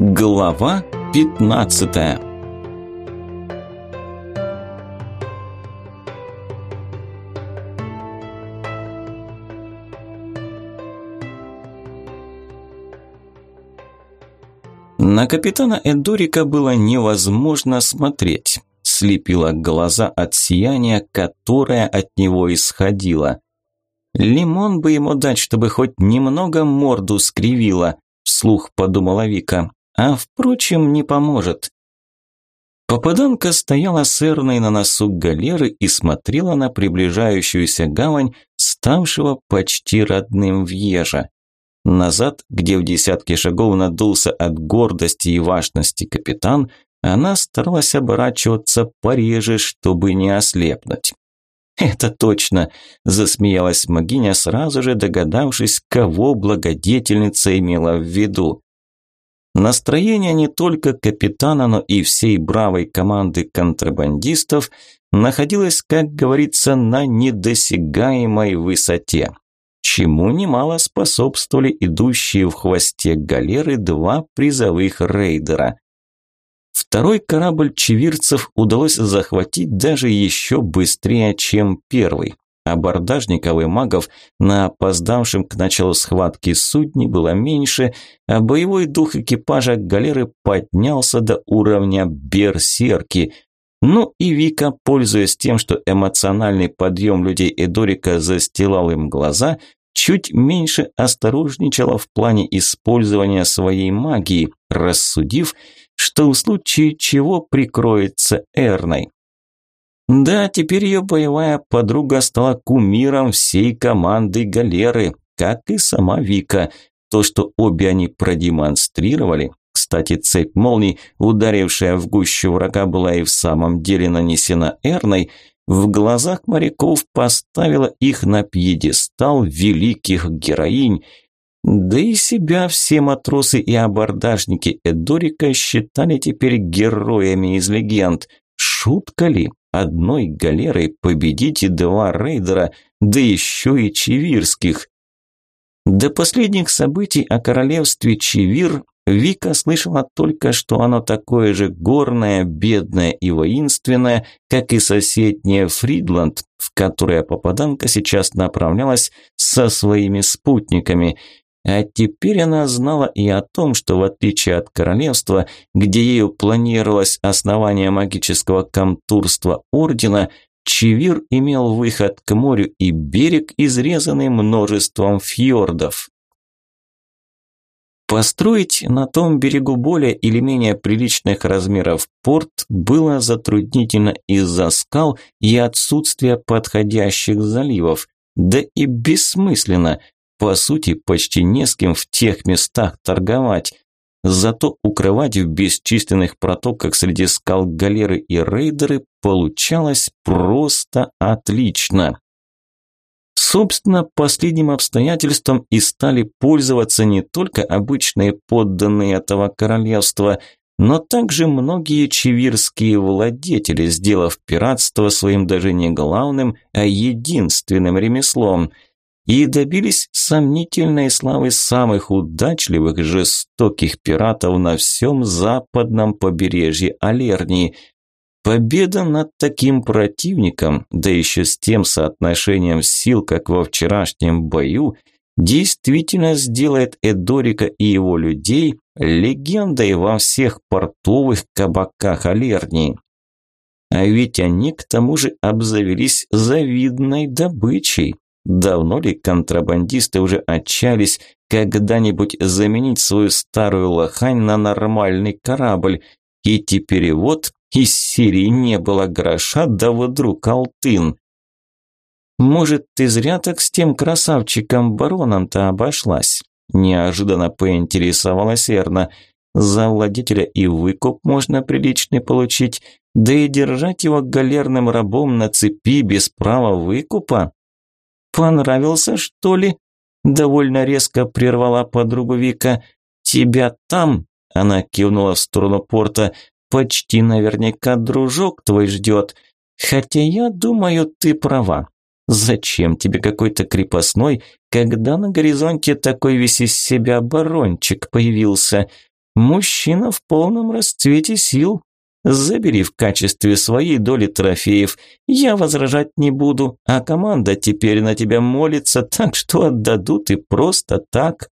Глава 15 На капитана Эдорика было невозможно смотреть. Слепило глаза от сияния, которое от него исходило. Лимон бы ему дать, чтобы хоть немного морду скривило, вслух подумала Вика а впрочем не поможет. Попаданка стояла с Эрной на носу галеры и смотрела на приближающуюся гавань, ставшего почти родным Вьежа. Назад, где в десятке шагов надулся от гордости и важности капитан, она старалась оборачиваться пореже, чтобы не ослепнуть. «Это точно!» – засмеялась Магиня, сразу же догадавшись, кого благодетельница имела в виду. Настроение не только капитана, но и всей бравой команды контрабандистов находилось, как говорится, на недосягаемой высоте. Чему немало способствовали идущие в хвосте галеры два призовых рейдера. Второй корабль чевирцев удалось захватить даже еще быстрее, чем первый. Абордажников и магов на опоздавшем к началу схватки судне было меньше, а боевой дух экипажа галеры поднялся до уровня берсерки. Ну и Вика, пользуясь тем, что эмоциональный подъем людей Эдорика застилал им глаза, чуть меньше осторожничала в плане использования своей магии, рассудив, что в случае чего прикроется Эрной. Да, теперь ее боевая подруга стала кумиром всей команды галеры, как и сама Вика. То, что обе они продемонстрировали, кстати, цепь молний, ударившая в гущу врага, была и в самом деле нанесена Эрной, в глазах моряков поставила их на пьедестал великих героинь. Да и себя все матросы и абордажники Эдорика считали теперь героями из легенд. Шутка ли? Одной галерой победить и два рейдера, да еще и чевирских. До последних событий о королевстве Чевир Вика слышала только, что оно такое же горное, бедное и воинственное, как и соседнее Фридланд, в которое попаданка сейчас направлялась со своими спутниками – а теперь она знала и о том, что в отличие от королевства, где ею планировалось основание магического комтурства ордена, Чевир имел выход к морю и берег, изрезанный множеством фьордов. Построить на том берегу более или менее приличных размеров порт было затруднительно из-за скал и отсутствия подходящих заливов, да и бессмысленно, по сути, почти не с кем в тех местах торговать. Зато укрывать в бесчисленных протоках среди скал галеры и рейдеры получалось просто отлично. Собственно, последним обстоятельством и стали пользоваться не только обычные подданные этого королевства, но также многие чевирские владетели, сделав пиратство своим даже не главным, а единственным ремеслом – и добились сомнительной славы самых удачливых, жестоких пиратов на всем западном побережье Алернии. Победа над таким противником, да еще с тем соотношением сил, как во вчерашнем бою, действительно сделает Эдорика и его людей легендой во всех портовых кабаках Алернии. А ведь они к тому же обзавелись завидной добычей. Давно ли контрабандисты уже отчались когда-нибудь заменить свою старую лохань на нормальный корабль? И теперь вот из серии не было гроша, да вдруг алтын. Может, ты зря так с тем красавчиком-бароном-то обошлась? Неожиданно поинтересовалась Эрна. За владетеля и выкуп можно приличный получить, да и держать его галерным рабом на цепи без права выкупа? «Понравился, что ли?» – довольно резко прервала подругу Вика. «Тебя там?» – она кивнула в сторону порта. «Почти наверняка дружок твой ждет. Хотя я думаю, ты права. Зачем тебе какой-то крепостной, когда на горизонте такой весь из себя барончик появился? Мужчина в полном расцвете сил. Забери в качестве своей доли трофеев. Я возражать не буду, а команда теперь на тебя молится, так что отдадут и просто так.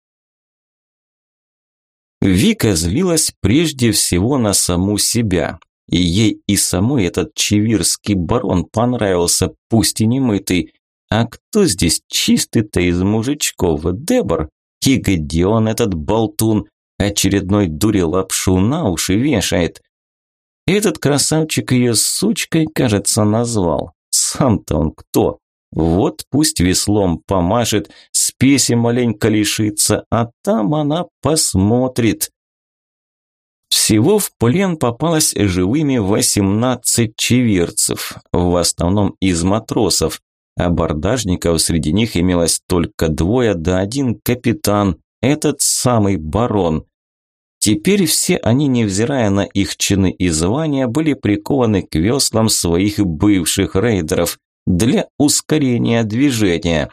Вика злилась прежде всего на саму себя. И ей и самой этот чевирский барон понравился, пусть и не мытый. А кто здесь чистый-то из мужичков? Дебор? И где он, этот болтун? Очередной дуре лапшу на уши вешает. Этот красавчик ее сучкой, кажется, назвал. Сам-то он кто? Вот пусть веслом помашет, спеси маленько лишится, а там она посмотрит. Всего в плен попалось живыми 18 чеверцев, в основном из матросов. Абордажников среди них имелось только двое, да один капитан, этот самый барон. Теперь все они, невзирая на их чины и звания, были прикованы к веслам своих бывших рейдеров для ускорения движения.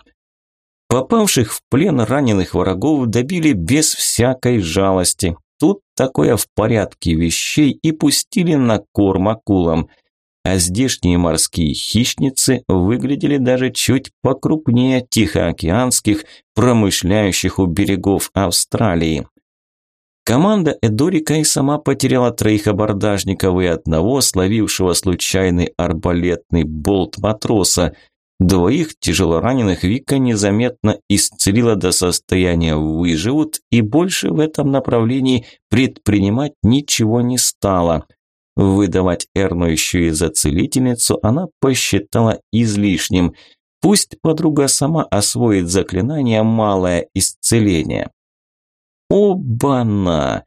Попавших в плен раненых врагов добили без всякой жалости. Тут такое в порядке вещей и пустили на корм акулам. А здешние морские хищницы выглядели даже чуть покрупнее тихоокеанских, промышляющих у берегов Австралии. Команда Эдорика и сама потеряла троих абордажников и одного, словившего случайный арбалетный болт матроса. Двоих тяжелораненых Вика незаметно исцелила до состояния «выживут» и больше в этом направлении предпринимать ничего не стала. Выдавать Эрну еще и за целительницу она посчитала излишним. Пусть подруга сама освоит заклинание «малое исцеление». Оба-на!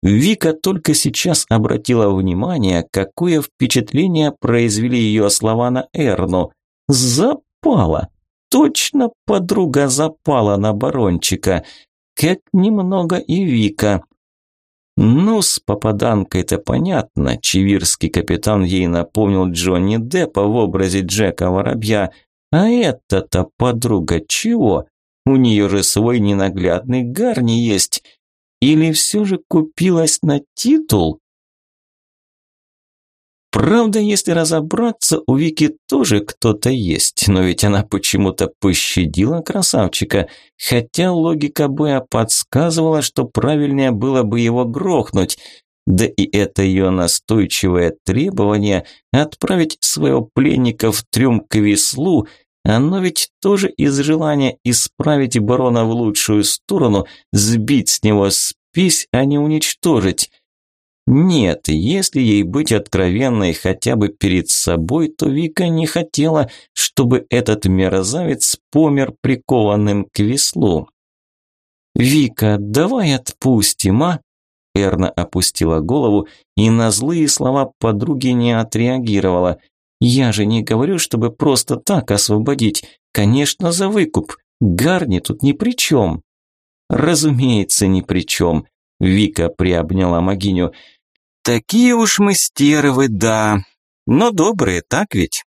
Вика только сейчас обратила внимание, какое впечатление произвели ее слова на Эрну. Запала! Точно подруга запала на барончика. Как немного и Вика. Ну, с попаданкой-то понятно. Чевирский капитан ей напомнил Джонни Деппа в образе Джека Воробья. А это-то подруга чего? У нее же свой ненаглядный гарни есть. Или все же купилась на титул? Правда, если разобраться, у Вики тоже кто-то есть, но ведь она почему-то пощадила красавчика, хотя логика боя подсказывала, что правильнее было бы его грохнуть. Да и это ее настойчивое требование отправить своего пленника в трюм к веслу – оно ведь тоже из желания исправить барона в лучшую сторону, сбить с него спесь, а не уничтожить. Нет, если ей быть откровенной хотя бы перед собой, то Вика не хотела, чтобы этот мерзавец помер прикованным к веслу. «Вика, давай отпустим, а?» Эрна опустила голову и на злые слова подруги не отреагировала – я же не говорю, чтобы просто так освободить. Конечно, за выкуп. Гарни тут ни при чем. Разумеется, ни при чем. Вика приобняла Магиню. Такие уж мы стервы, да. Но добрые, так ведь?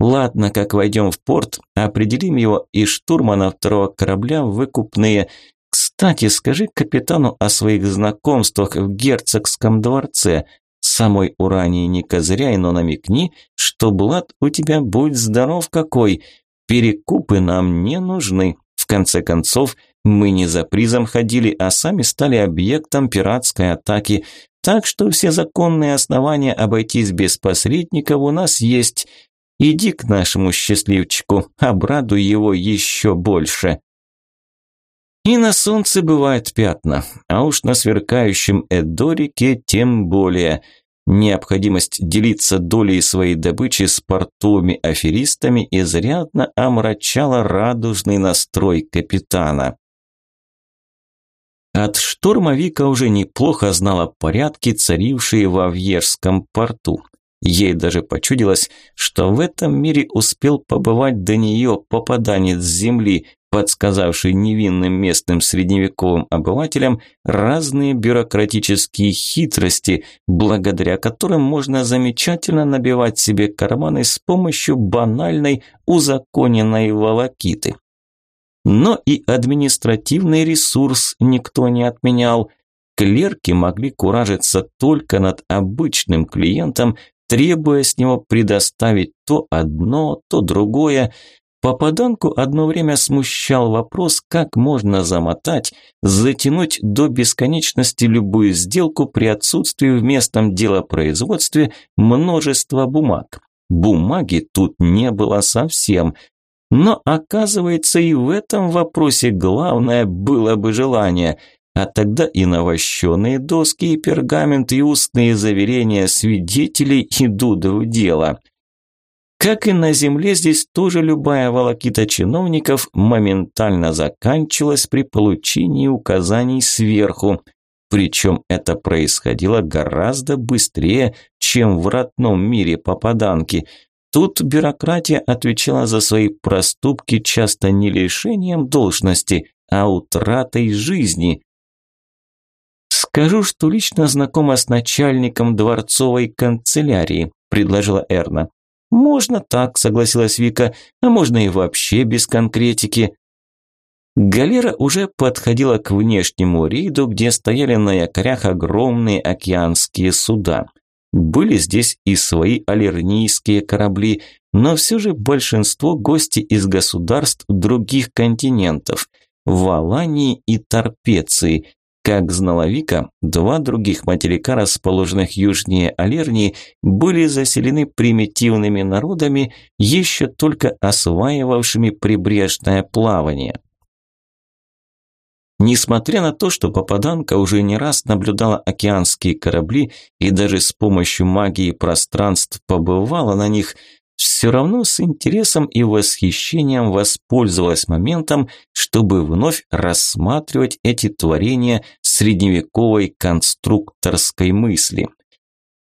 Ладно, как войдем в порт, определим его и штурмана второго корабля в выкупные. Кстати, скажи капитану о своих знакомствах в герцогском дворце. Самой Урании не козыряй, но намекни, что Блад у тебя будь здоров какой. Перекупы нам не нужны. В конце концов, мы не за призом ходили, а сами стали объектом пиратской атаки. Так что все законные основания обойтись без посредников у нас есть. Иди к нашему счастливчику, обрадуй его еще больше. И на солнце бывают пятна, а уж на сверкающем Эдорике тем более. Необходимость делиться долей своей добычи с портовыми аферистами изрядно омрачала радужный настрой капитана. От шторма Вика уже неплохо знала порядки, царившие во Вьежском порту. Ей даже почудилось, что в этом мире успел побывать до нее попаданец земли, подсказавший невинным местным средневековым обывателям разные бюрократические хитрости, благодаря которым можно замечательно набивать себе карманы с помощью банальной узаконенной волокиты. Но и административный ресурс никто не отменял – Клерки могли куражиться только над обычным клиентом, требуя с него предоставить то одно, то другое. Попаданку одно время смущал вопрос, как можно замотать, затянуть до бесконечности любую сделку при отсутствии в местном делопроизводстве множества бумаг. Бумаги тут не было совсем. Но оказывается и в этом вопросе главное было бы желание – а тогда и навощенные доски, и пергамент, и устные заверения свидетелей идут в дело. Как и на земле, здесь тоже любая волокита чиновников моментально заканчивалась при получении указаний сверху. Причем это происходило гораздо быстрее, чем в родном мире попаданки. Тут бюрократия отвечала за свои проступки часто не лишением должности, а утратой жизни. «Скажу, что лично знакома с начальником дворцовой канцелярии», – предложила Эрна. «Можно так», – согласилась Вика, – «а можно и вообще без конкретики». Галера уже подходила к внешнему рейду, где стояли на якорях огромные океанские суда. Были здесь и свои алернийские корабли, но все же большинство гости из государств других континентов – Валании и Торпеции, как знала Вика, два других материка, расположенных южнее Алернии, были заселены примитивными народами, еще только осваивавшими прибрежное плавание. Несмотря на то, что попаданка уже не раз наблюдала океанские корабли и даже с помощью магии пространств побывала на них, все равно с интересом и восхищением воспользовалась моментом, чтобы вновь рассматривать эти творения средневековой конструкторской мысли.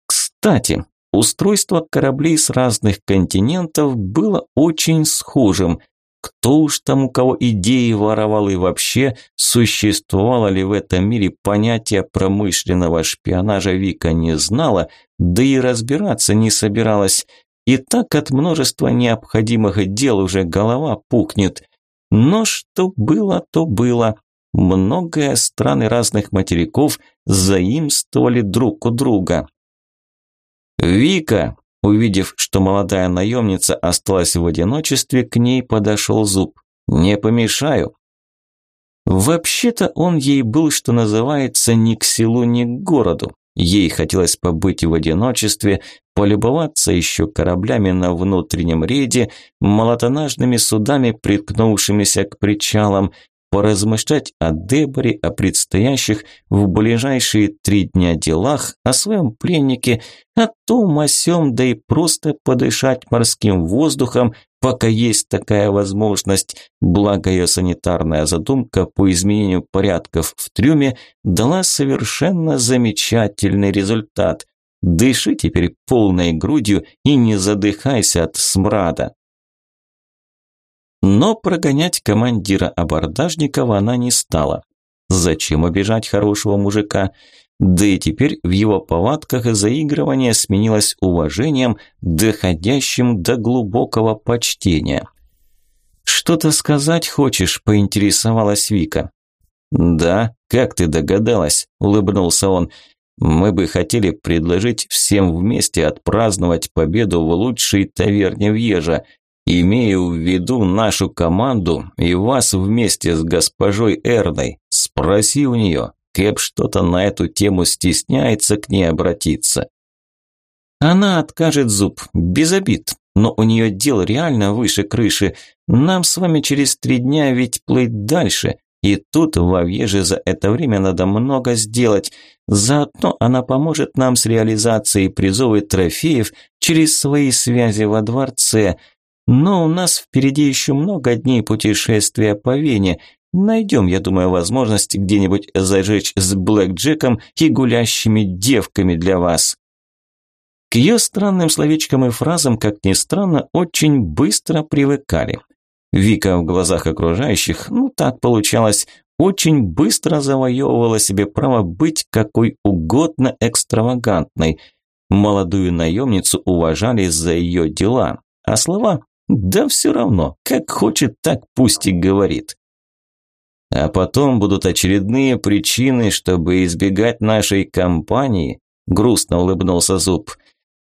Кстати, устройство кораблей с разных континентов было очень схожим. Кто уж там у кого идеи воровал и вообще, существовало ли в этом мире понятие промышленного шпионажа Вика не знала, да и разбираться не собиралась – и так от множества необходимых дел уже голова пухнет. Но что было, то было. Многое страны разных материков заимствовали друг у друга. «Вика!» Увидев, что молодая наемница осталась в одиночестве, к ней подошел зуб. «Не помешаю». Вообще-то он ей был, что называется, ни к селу, ни к городу. Ей хотелось побыть в одиночестве, полюбоваться еще кораблями на внутреннем рейде, молотонажными судами, приткнувшимися к причалам, поразмышлять о Деборе, о предстоящих в ближайшие три дня делах, о своем пленнике, о том, о сём, да и просто подышать морским воздухом, пока есть такая возможность. Благо ее санитарная задумка по изменению порядков в трюме дала совершенно замечательный результат. Дыши теперь полной грудью и не задыхайся от смрада. Но прогонять командира абордажников она не стала. Зачем обижать хорошего мужика? Да и теперь в его повадках заигрывание сменилось уважением, доходящим до глубокого почтения. «Что-то сказать хочешь?» – поинтересовалась Вика. «Да, как ты догадалась?» – улыбнулся он. «Мы бы хотели предложить всем вместе отпраздновать победу в лучшей таверне в Ежа. Имею в виду нашу команду и вас вместе с госпожой Эрной. Спроси у нее, Кэп что-то на эту тему стесняется к ней обратиться. Она откажет зуб, без обид, но у нее дел реально выше крыши. Нам с вами через три дня ведь плыть дальше, и тут в Авьеже за это время надо много сделать. Заодно она поможет нам с реализацией призов и трофеев через свои связи во дворце – но у нас впереди еще много дней путешествия по Вене. Найдем, я думаю, возможность где-нибудь зажечь с Блэк Джеком и гулящими девками для вас. К ее странным словечкам и фразам, как ни странно, очень быстро привыкали. Вика в глазах окружающих, ну так получалось, очень быстро завоевывала себе право быть какой угодно экстравагантной. Молодую наемницу уважали за ее дела, а слова да все равно, как хочет, так пусть и говорит. А потом будут очередные причины, чтобы избегать нашей компании, грустно улыбнулся Зуб.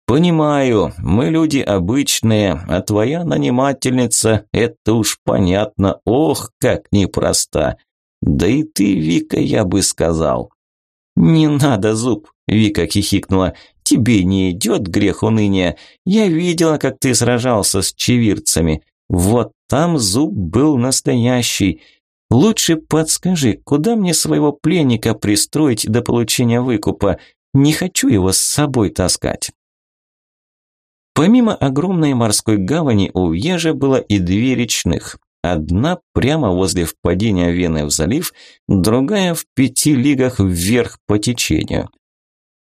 Понимаю, мы люди обычные, а твоя нанимательница, это уж понятно, ох, как непроста. Да и ты, Вика, я бы сказал. Не надо, Зуб, Вика хихикнула. Тебе не идет грех уныния. Я видела, как ты сражался с чевирцами. Вот там зуб был настоящий. Лучше подскажи, куда мне своего пленника пристроить до получения выкупа? Не хочу его с собой таскать. Помимо огромной морской гавани у Вьежа было и две речных. Одна прямо возле впадения Вены в залив, другая в пяти лигах вверх по течению.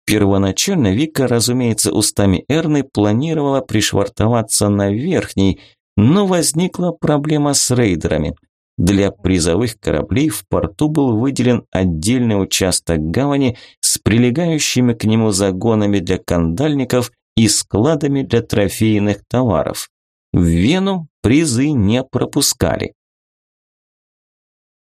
Первоначально Вика, разумеется, устами Эрны планировала пришвартоваться на верхней, но возникла проблема с рейдерами. Для призовых кораблей в порту был выделен отдельный участок гавани с прилегающими к нему загонами для кандальников и складами для трофейных товаров. В Вену призы не пропускали.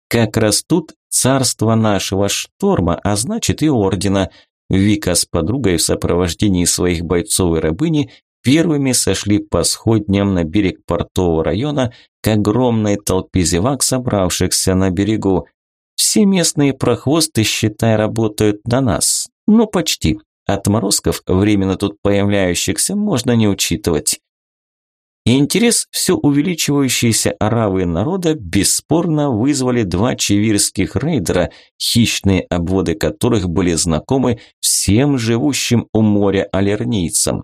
Как растут царство нашего шторма, а значит и ордена – Вика с подругой в сопровождении своих бойцов и рабыни первыми сошли по сходням на берег портового района к огромной толпе зевак, собравшихся на берегу. Все местные прохвосты, считай, работают на нас. Ну, почти. Отморозков, временно тут появляющихся, можно не учитывать. Интерес все увеличивающейся аравы народа бесспорно вызвали два чевирских рейдера, хищные обводы которых были знакомы всем живущим у моря алернийцам.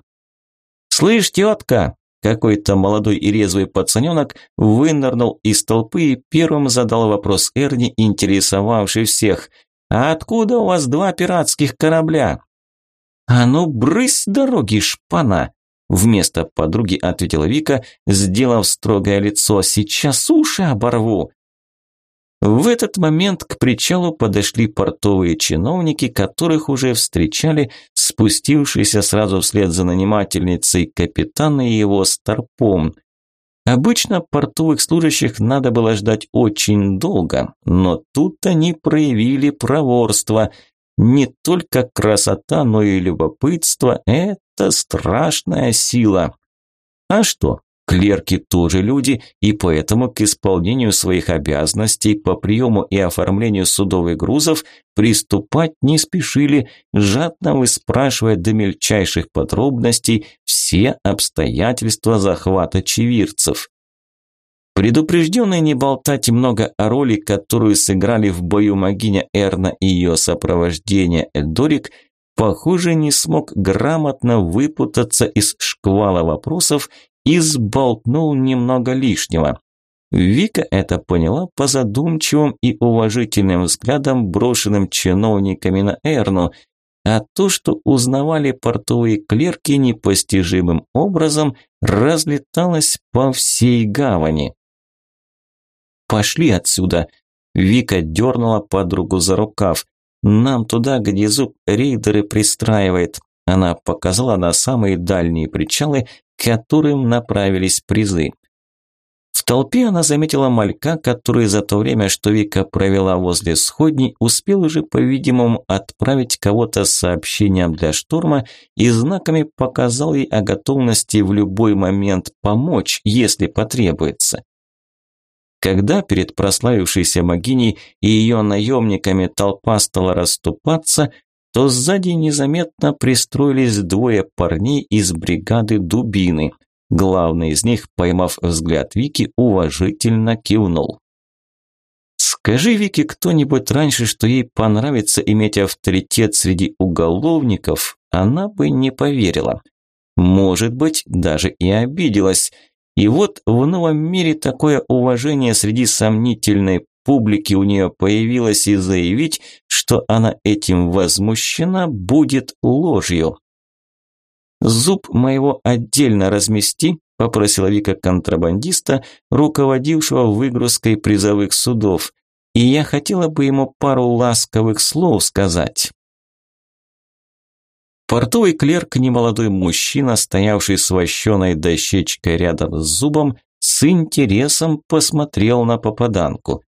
«Слышь, тетка!» Какой-то молодой и резвый пацаненок вынырнул из толпы и первым задал вопрос Эрни, интересовавший всех. «А откуда у вас два пиратских корабля?» «А ну, брысь с дороги, шпана!» Вместо подруги ответила Вика, сделав строгое лицо. «Сейчас уши оборву!» В этот момент к причалу подошли портовые чиновники, которых уже встречали спустившийся сразу вслед за нанимательницей капитан и его старпом. Обычно портовых служащих надо было ждать очень долго, но тут они проявили проворство – не только красота, но и любопытство – это страшная сила. А что, клерки тоже люди, и поэтому к исполнению своих обязанностей по приему и оформлению судовых грузов приступать не спешили, жадно выспрашивая до мельчайших подробностей все обстоятельства захвата чевирцев. Предупрежденный не болтать много о роли, которую сыграли в бою Магиня Эрна и ее сопровождение Эльдорик, похоже, не смог грамотно выпутаться из шквала вопросов и сболтнул немного лишнего. Вика это поняла по задумчивым и уважительным взглядам, брошенным чиновниками на Эрну, а то, что узнавали портовые клерки непостижимым образом, разлеталось по всей гавани. «Пошли отсюда!» Вика дернула подругу за рукав. «Нам туда, где зуб рейдеры пристраивает». Она показала на самые дальние причалы, которым направились призы. В толпе она заметила малька, который за то время, что Вика провела возле сходней, успел уже, по-видимому, отправить кого-то с сообщением для штурма и знаками показал ей о готовности в любой момент помочь, если потребуется. Когда перед прославившейся Магиней и ее наемниками толпа стала расступаться, то сзади незаметно пристроились двое парней из бригады Дубины. Главный из них, поймав взгляд Вики, уважительно кивнул. Скажи Вике кто-нибудь раньше, что ей понравится иметь авторитет среди уголовников, она бы не поверила. Может быть, даже и обиделась – и вот в новом мире такое уважение среди сомнительной публики у нее появилось и заявить, что она этим возмущена, будет ложью. «Зуб моего отдельно размести», – попросила Вика контрабандиста, руководившего выгрузкой призовых судов. «И я хотела бы ему пару ласковых слов сказать». Портовый клерк, немолодой мужчина, стоявший с вощеной дощечкой рядом с зубом, с интересом посмотрел на попаданку.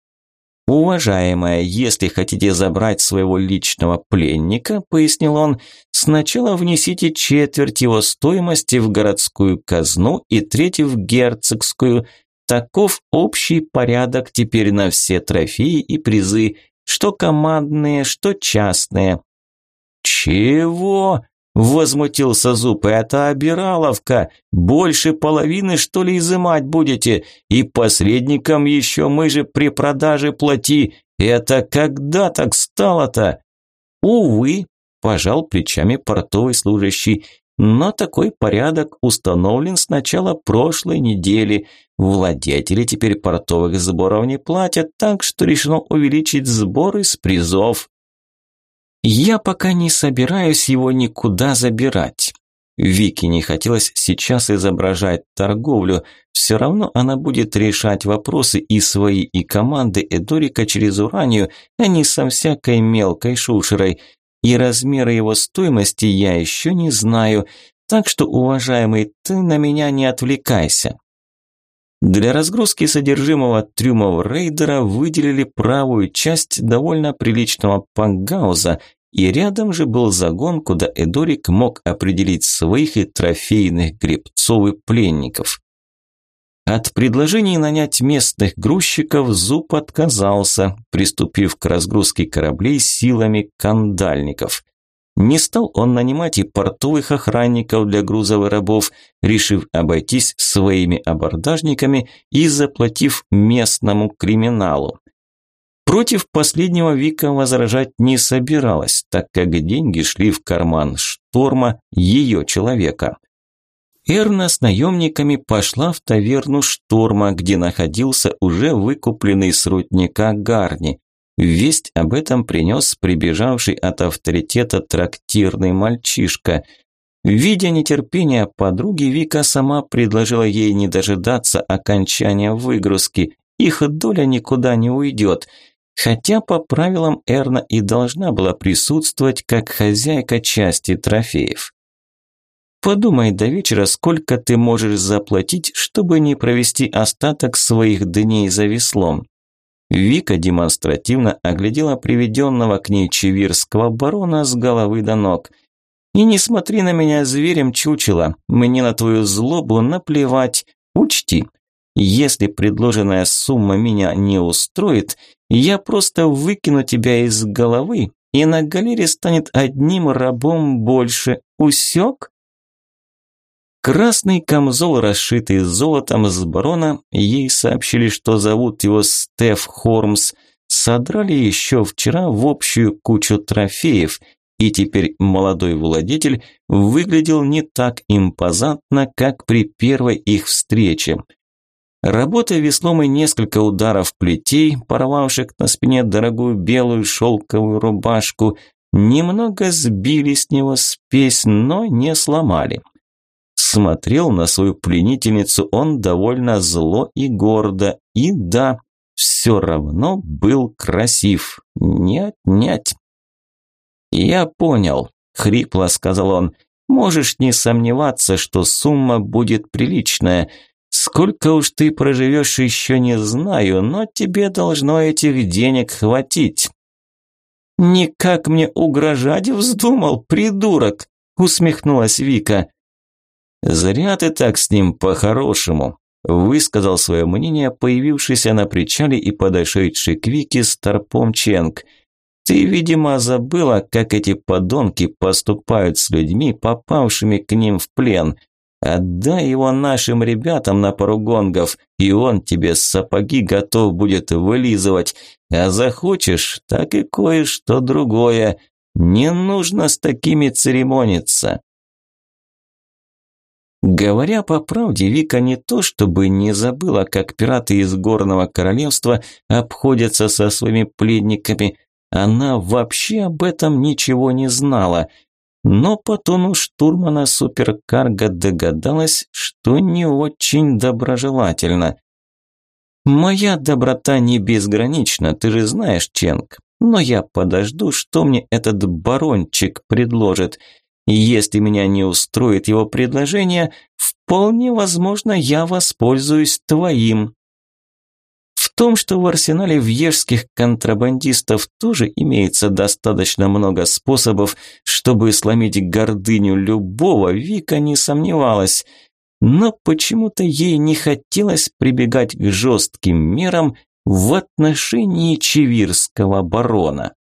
«Уважаемая, если хотите забрать своего личного пленника, – пояснил он, – сначала внесите четверть его стоимости в городскую казну и треть в герцогскую. Таков общий порядок теперь на все трофеи и призы, что командные, что частные». «Чего?» – возмутился Зуб. «Это обираловка. Больше половины, что ли, изымать будете? И посредникам еще мы же при продаже плати. Это когда так стало-то?» «Увы», – пожал плечами портовый служащий. «Но такой порядок установлен с начала прошлой недели. Владетели теперь портовых сборов не платят, так что решено увеличить сборы с призов». Я пока не собираюсь его никуда забирать. Вике не хотелось сейчас изображать торговлю, все равно она будет решать вопросы и свои, и команды Эдорика через Уранию, а не со всякой мелкой шушерой. И размеры его стоимости я еще не знаю, так что, уважаемый, ты на меня не отвлекайся. Для разгрузки содержимого трюмов рейдера выделили правую часть довольно приличного пангауза, и рядом же был загон, куда Эдорик мог определить своих и трофейных гребцов и пленников. От предложений нанять местных грузчиков Зуб отказался, приступив к разгрузке кораблей силами кандальников. Не стал он нанимать и портовых охранников для грузов и рабов, решив обойтись своими абордажниками и заплатив местному криминалу. Против последнего Вика возражать не собиралась, так как деньги шли в карман Шторма, ее человека. Эрна с наемниками пошла в таверну Шторма, где находился уже выкупленный с Гарни. Весть об этом принес прибежавший от авторитета трактирный мальчишка. Видя нетерпение подруги, Вика сама предложила ей не дожидаться окончания выгрузки. Их доля никуда не уйдет – Хотя по правилам Эрна и должна была присутствовать как хозяйка части трофеев. Подумай до вечера, сколько ты можешь заплатить, чтобы не провести остаток своих дней за веслом. Вика демонстративно оглядела приведенного к ней чевирского барона с головы до ног. «И не смотри на меня зверем, чучело, мне на твою злобу наплевать. Учти, если предложенная сумма меня не устроит, я просто выкину тебя из головы, и на галере станет одним рабом больше. Усек? Красный камзол, расшитый золотом с барона, ей сообщили, что зовут его Стеф Хормс, содрали еще вчера в общую кучу трофеев, и теперь молодой владетель выглядел не так импозантно, как при первой их встрече – Работая веслом и несколько ударов плетей, порвавших на спине дорогую белую шелковую рубашку, немного сбили с него спесь, но не сломали. Смотрел на свою пленительницу он довольно зло и гордо, и да, все равно был красив. Не отнять. «Я понял», – хрипло сказал он. «Можешь не сомневаться, что сумма будет приличная». Сколько уж ты проживешь, еще не знаю, но тебе должно этих денег хватить». «Никак мне угрожать вздумал, придурок!» – усмехнулась Вика. «Зря ты так с ним по-хорошему», – высказал свое мнение появившийся на причале и подошедший к Вике Старпом Ченг. «Ты, видимо, забыла, как эти подонки поступают с людьми, попавшими к ним в плен. Отдай его нашим ребятам на пару гонгов, и он тебе сапоги готов будет вылизывать. А захочешь, так и кое-что другое. Не нужно с такими церемониться. Говоря по правде, Вика не то чтобы не забыла, как пираты из Горного Королевства обходятся со своими пленниками, она вообще об этом ничего не знала – но по тону штурмана суперкарга догадалась, что не очень доброжелательно. «Моя доброта не безгранична, ты же знаешь, Ченг. Но я подожду, что мне этот барончик предложит. Если меня не устроит его предложение, вполне возможно, я воспользуюсь твоим». Том, что в арсенале вьежских контрабандистов тоже имеется достаточно много способов, чтобы сломить гордыню любого, Вика не сомневалась. Но почему-то ей не хотелось прибегать к жестким мерам в отношении чевирского барона.